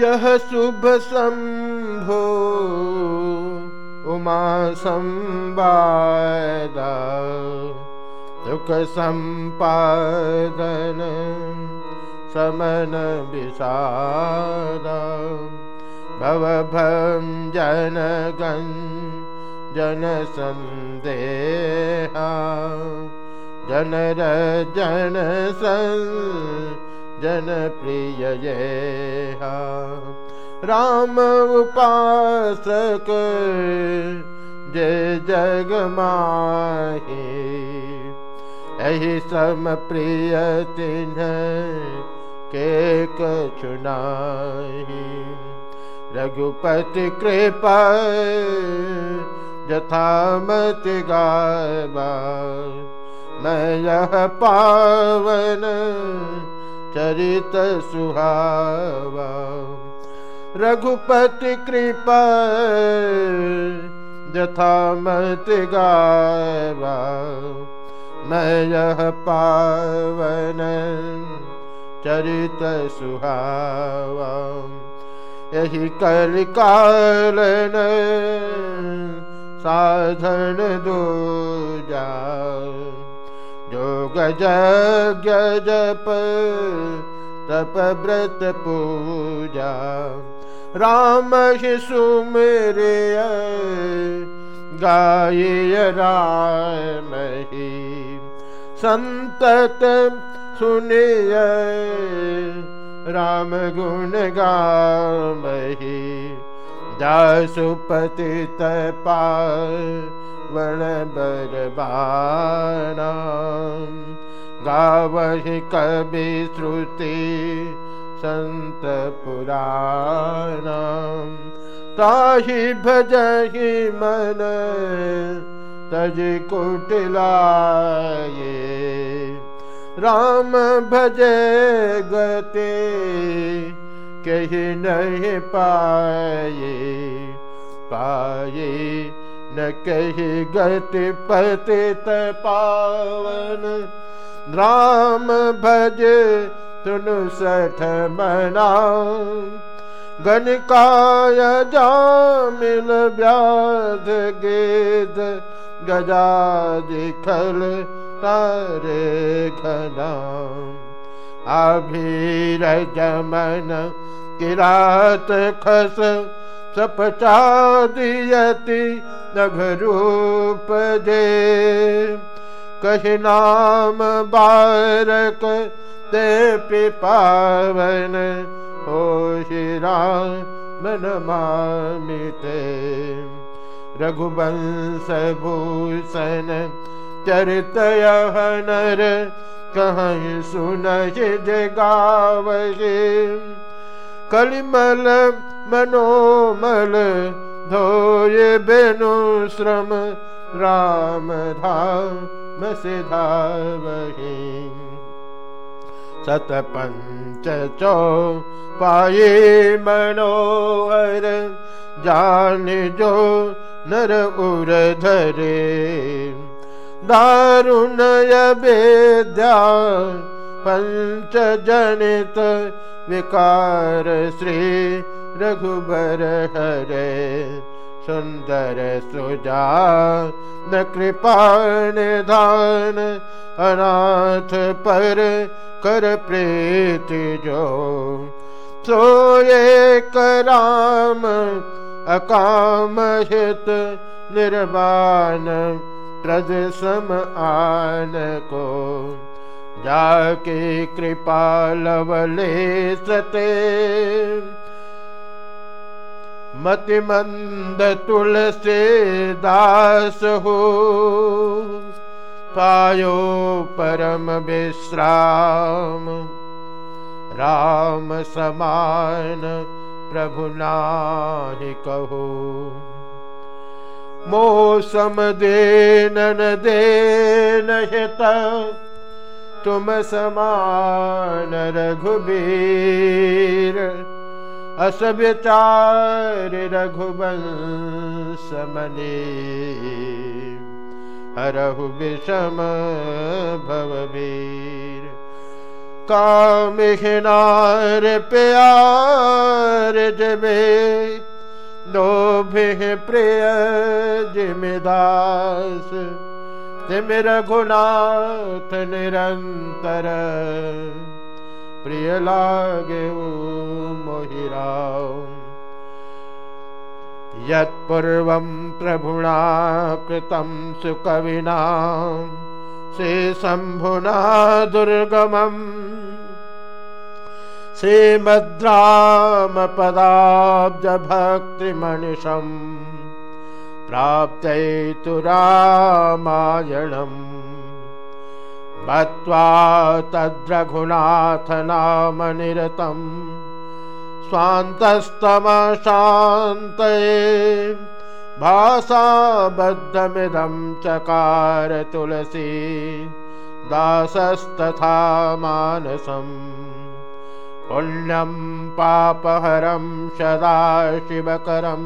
यः शुभ शम्भो उमा संवाद सुख सम्पादन समन विषाद। भवभं जनगन् जनसन्देहा जनर जनसन् जन प्रिय राम उपासक, जय जग माही सम प्रिय तिन्ह के कछुनाही रघुपति कृपा, यथामति गाबा। मैं यह पावन चरित सुहावा। रघुपति कृपा यथामति गावा। मैं यह पावन चरित सुहावा। यही कल कालन साधन दो जा गज गजप तपव्रत पूजा राम सुमरय गाय रामहि संतत गामही राम गुण ग वण बरबाना गावहि कवि श्रुति संत पुराण। ताहि भजहि मन तज कुटिलाये। राम भजे गते कही नहीं पाए पाए न कही गति पतित पावन। राम भज तुन सठ मना गणकाय जामिल व्याध गेद, गजा दिखल तारे घना अभीर जमन किरात खस सपचा दियति नघरूप दे। कही नाम बारक ते पिपावन हो शिरा मन मामिते रघुवंश भूषण चरित नर कहीं सुन जगावे कलिमल मनोमल धोये बेनु श्रम, राम धाम से धावही। सत पंच चौ पाए मनोहर, जान जो नर उर धरे। दारुणय वेद्या जनित विकार श्री रघुबर हरे। सुंदर सुजा न कृपा निधान अनाथ पर कर प्रीति जो। सोए कराम अकाम हित निर्वाण प्रज सम आन को। जाके कृपा लवले सते। मति मंद तुलसी दास हो। पायो परम विश्राम। राम समान प्रभु नाहि कहो मौसम देनन देन हित। तुम समान रघुबीर। अस विचार रघुवंश मने। हरहु विषम भववीर कामिनार प्यार जमे। लोभ प्रिय जिमिदास तिम रघुनाथ निरंतर। प्रिय लागे मोहिरा यत्पूर्वं प्रभुणा कृतं सुकविना से शम्भुना दुर्गमम् श्रीमद्रामपदाब्जभक्तिमनिषम् प्राप्तयितु रामायणम्। मत्वा तद्रघुनाथनामनिरतम्। स्वान्तस्तमशान्तये भाषाबद्धमिदं चकार तुलसी दासस्तथा मानसम् पुण्यं पापहरं सदा शिवकरं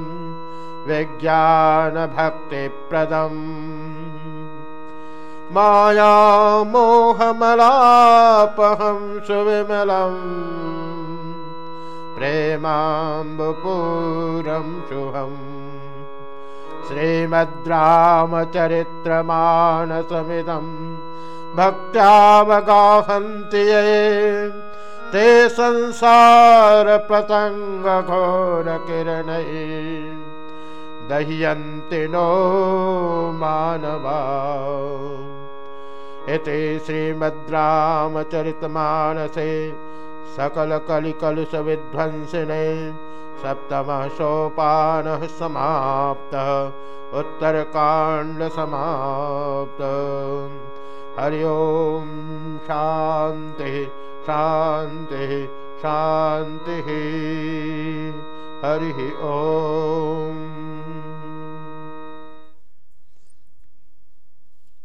विज्ञानभक्तिप्रदम्। मायामोहमलापहं सुविमलम् प्रेमाम्बपूरं शुभम्। श्रीमद्रामचरित्रमानसमिदं भक्त्यावगाहन्ति ये ते संसारपतङ्गघोरकिरणै दह्यन्ति नो मानवा। इति श्रीमद्रामचरितमानसे सकलकलिकलुषविध्वंसिने सप्तमः सोपानः समाप्तः। उत्तरकाण्डसमाप्त हरि ओं शान्तिः। शान्तिः शान्तिः। हरिः ओम्